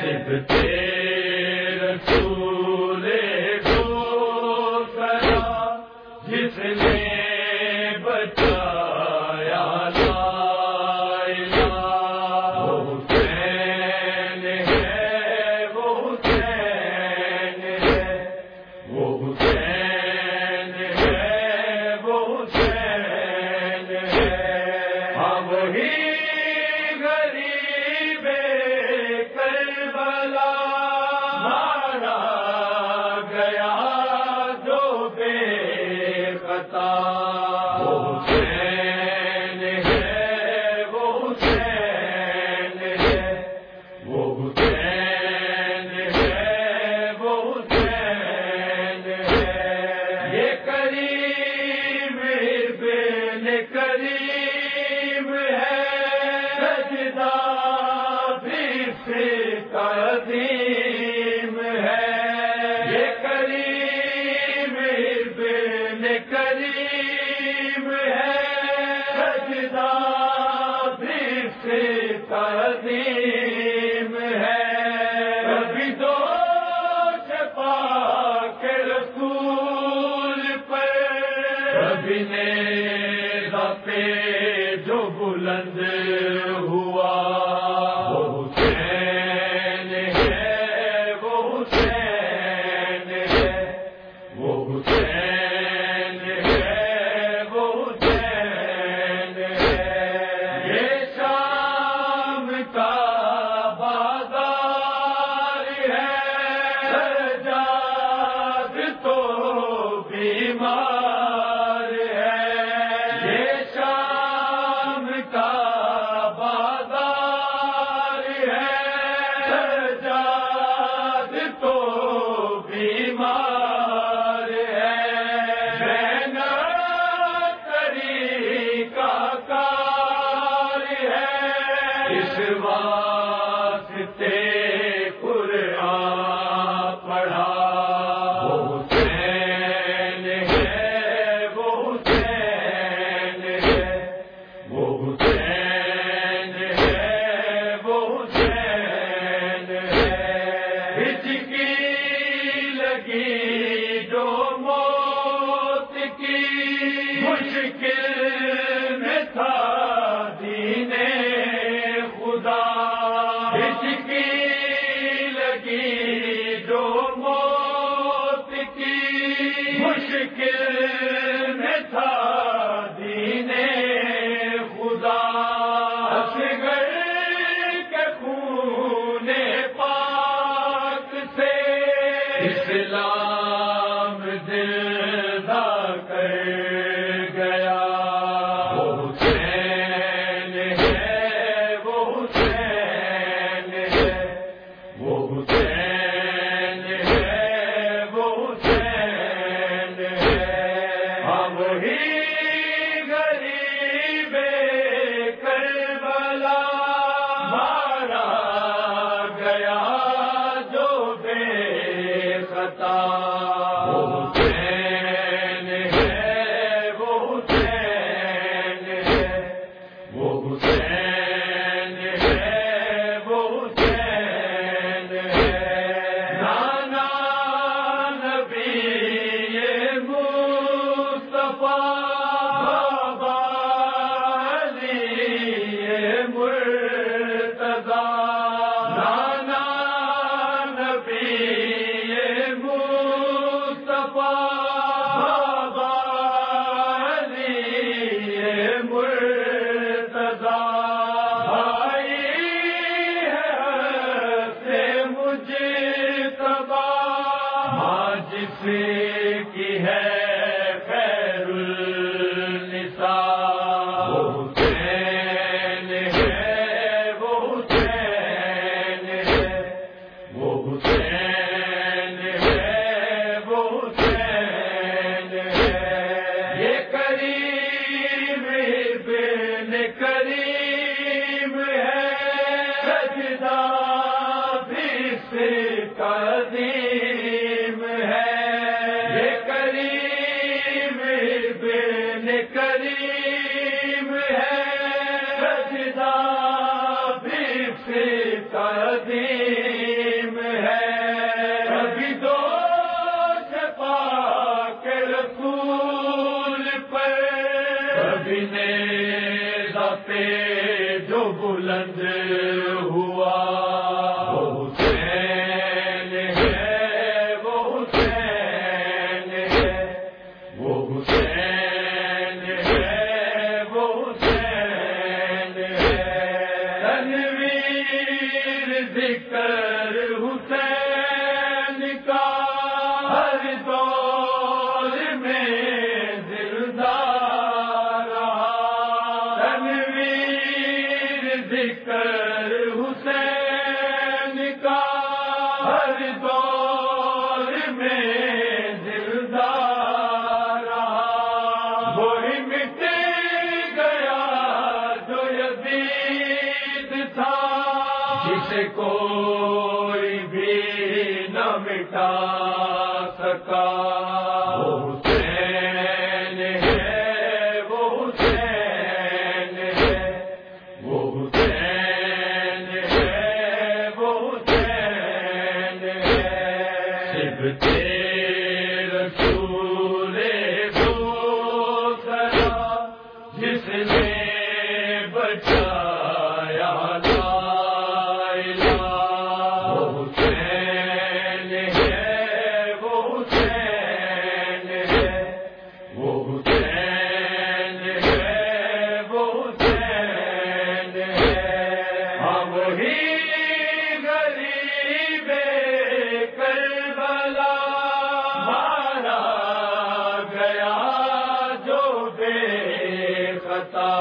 سے کا عظیم بار کی ہے خیر النساء۔ کریم ہے سجدہ بھی سے قدیم ہے۔ کبھی دو پاک رسول پر کبھی نے جو بلند ذکر حسین کا ہر دور میں دلدار تنویر ذکر حسین کا ہر دور میں دلدار وہی مٹ گیا جو یزید تھا۔ جس کوئی بھی نہ مٹا سکا۔ کرتا